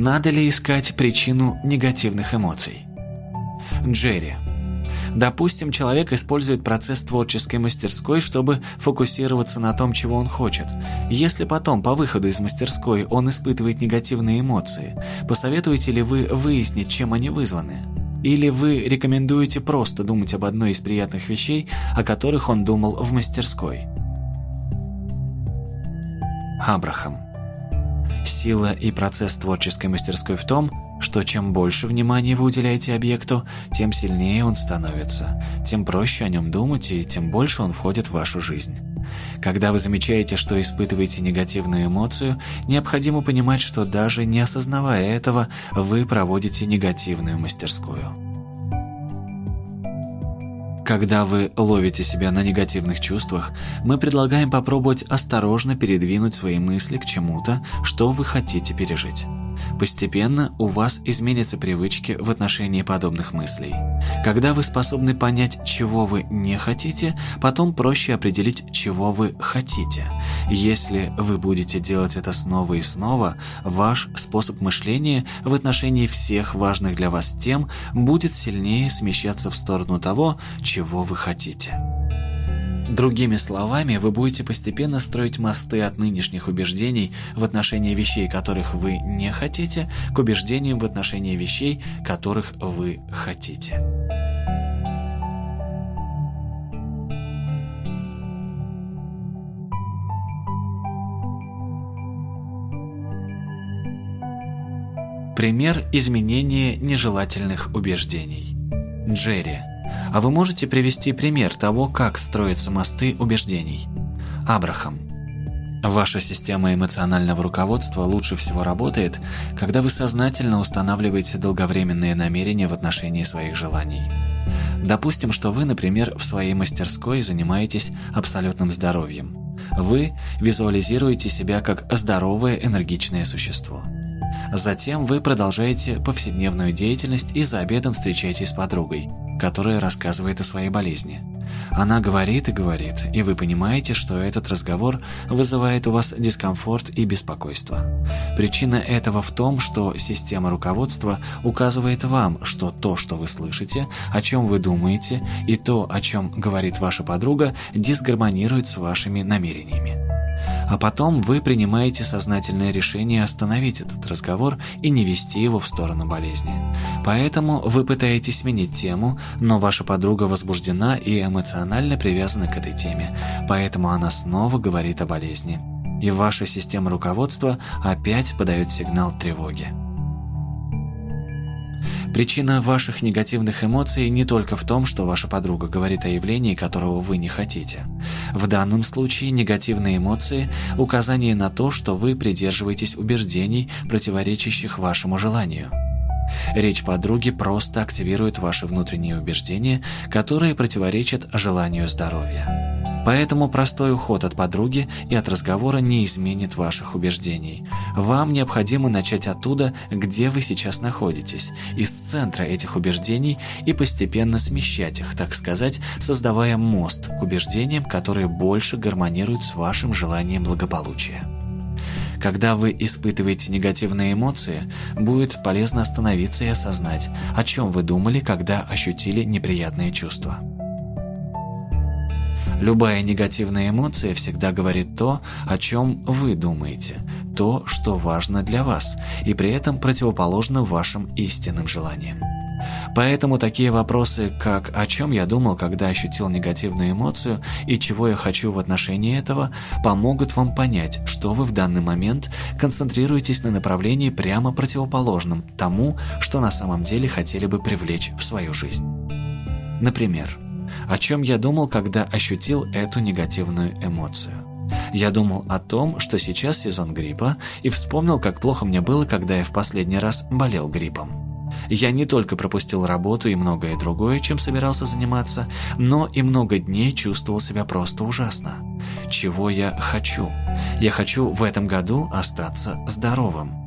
Надо ли искать причину негативных эмоций? Джерри. Допустим, человек использует процесс творческой мастерской, чтобы фокусироваться на том, чего он хочет. Если потом, по выходу из мастерской, он испытывает негативные эмоции, посоветуете ли вы выяснить, чем они вызваны? Или вы рекомендуете просто думать об одной из приятных вещей, о которых он думал в мастерской? Абрахам. Сила и процесс творческой мастерской в том, что чем больше внимания вы уделяете объекту, тем сильнее он становится, тем проще о нем думать и тем больше он входит в вашу жизнь. Когда вы замечаете, что испытываете негативную эмоцию, необходимо понимать, что даже не осознавая этого, вы проводите негативную мастерскую. Когда вы ловите себя на негативных чувствах, мы предлагаем попробовать осторожно передвинуть свои мысли к чему-то, что вы хотите пережить. Постепенно у вас изменятся привычки в отношении подобных мыслей. Когда вы способны понять, чего вы не хотите, потом проще определить, чего вы хотите. Если вы будете делать это снова и снова, ваш способ мышления в отношении всех важных для вас тем будет сильнее смещаться в сторону того, чего вы хотите. Другими словами, вы будете постепенно строить мосты от нынешних убеждений в отношении вещей, которых вы не хотите, к убеждениям в отношении вещей, которых вы хотите. Пример изменения нежелательных убеждений. Джерри. А вы можете привести пример того, как строятся мосты убеждений? Абрахам. Ваша система эмоционального руководства лучше всего работает, когда вы сознательно устанавливаете долговременные намерения в отношении своих желаний. Допустим, что вы, например, в своей мастерской занимаетесь абсолютным здоровьем. Вы визуализируете себя как здоровое энергичное существо. Затем вы продолжаете повседневную деятельность и за обедом встречаетесь с подругой, которая рассказывает о своей болезни. Она говорит и говорит, и вы понимаете, что этот разговор вызывает у вас дискомфорт и беспокойство. Причина этого в том, что система руководства указывает вам, что то, что вы слышите, о чем вы думаете, и то, о чем говорит ваша подруга, дисгармонирует с вашими намерениями. А потом вы принимаете сознательное решение остановить этот разговор и не вести его в сторону болезни. Поэтому вы пытаетесь сменить тему, но ваша подруга возбуждена и эмоционально привязана к этой теме, поэтому она снова говорит о болезни. И ваша система руководства опять подает сигнал тревоги. Причина ваших негативных эмоций не только в том, что ваша подруга говорит о явлении, которого вы не хотите. В данном случае негативные эмоции – указание на то, что вы придерживаетесь убеждений, противоречащих вашему желанию. Речь подруги просто активирует ваши внутренние убеждения, которые противоречат желанию здоровья. Поэтому простой уход от подруги и от разговора не изменит ваших убеждений. Вам необходимо начать оттуда, где вы сейчас находитесь, из центра этих убеждений и постепенно смещать их, так сказать, создавая мост к убеждениям, которые больше гармонируют с вашим желанием благополучия. Когда вы испытываете негативные эмоции, будет полезно остановиться и осознать, о чем вы думали, когда ощутили неприятные чувства. Любая негативная эмоция всегда говорит то, о чем вы думаете, то, что важно для вас, и при этом противоположно вашим истинным желаниям. Поэтому такие вопросы, как «о чем я думал, когда ощутил негативную эмоцию» и «чего я хочу в отношении этого», помогут вам понять, что вы в данный момент концентрируетесь на направлении прямо противоположном тому, что на самом деле хотели бы привлечь в свою жизнь. Например, о чем я думал, когда ощутил эту негативную эмоцию. Я думал о том, что сейчас сезон гриппа, и вспомнил, как плохо мне было, когда я в последний раз болел гриппом. Я не только пропустил работу и многое другое, чем собирался заниматься, но и много дней чувствовал себя просто ужасно. Чего я хочу? Я хочу в этом году остаться здоровым.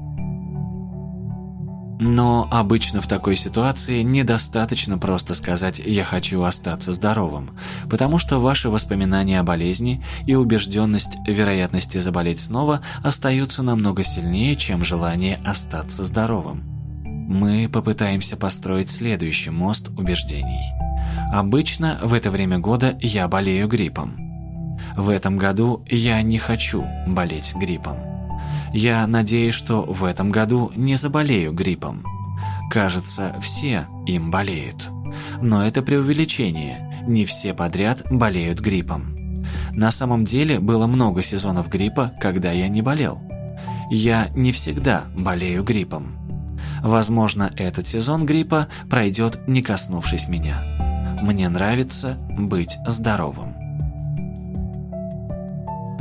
Но обычно в такой ситуации недостаточно просто сказать «я хочу остаться здоровым», потому что ваши воспоминания о болезни и убежденность вероятности заболеть снова остаются намного сильнее, чем желание остаться здоровым. Мы попытаемся построить следующий мост убеждений. Обычно в это время года я болею гриппом. В этом году я не хочу болеть гриппом. Я надеюсь, что в этом году не заболею гриппом. Кажется, все им болеют. Но это преувеличение. Не все подряд болеют гриппом. На самом деле было много сезонов гриппа, когда я не болел. Я не всегда болею гриппом. Возможно, этот сезон гриппа пройдет, не коснувшись меня. Мне нравится быть здоровым.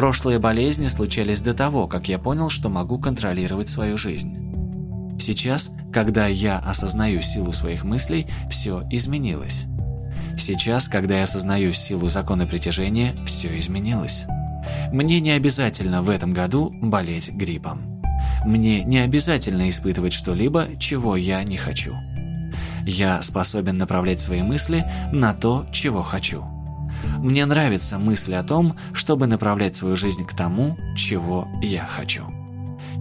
Прошлые болезни случались до того, как я понял, что могу контролировать свою жизнь. Сейчас, когда я осознаю силу своих мыслей, все изменилось. Сейчас, когда я осознаю силу закона притяжения, все изменилось. Мне не обязательно в этом году болеть гриппом. Мне не обязательно испытывать что-либо, чего я не хочу. Я способен направлять свои мысли на то, чего хочу. Мне нравится мысль о том, чтобы направлять свою жизнь к тому, чего я хочу.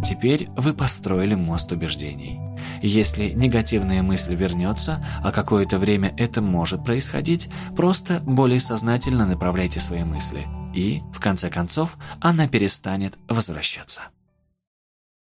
Теперь вы построили мост убеждений. Если негативная мысль вернется, а какое-то время это может происходить, просто более сознательно направляйте свои мысли, и, в конце концов, она перестанет возвращаться.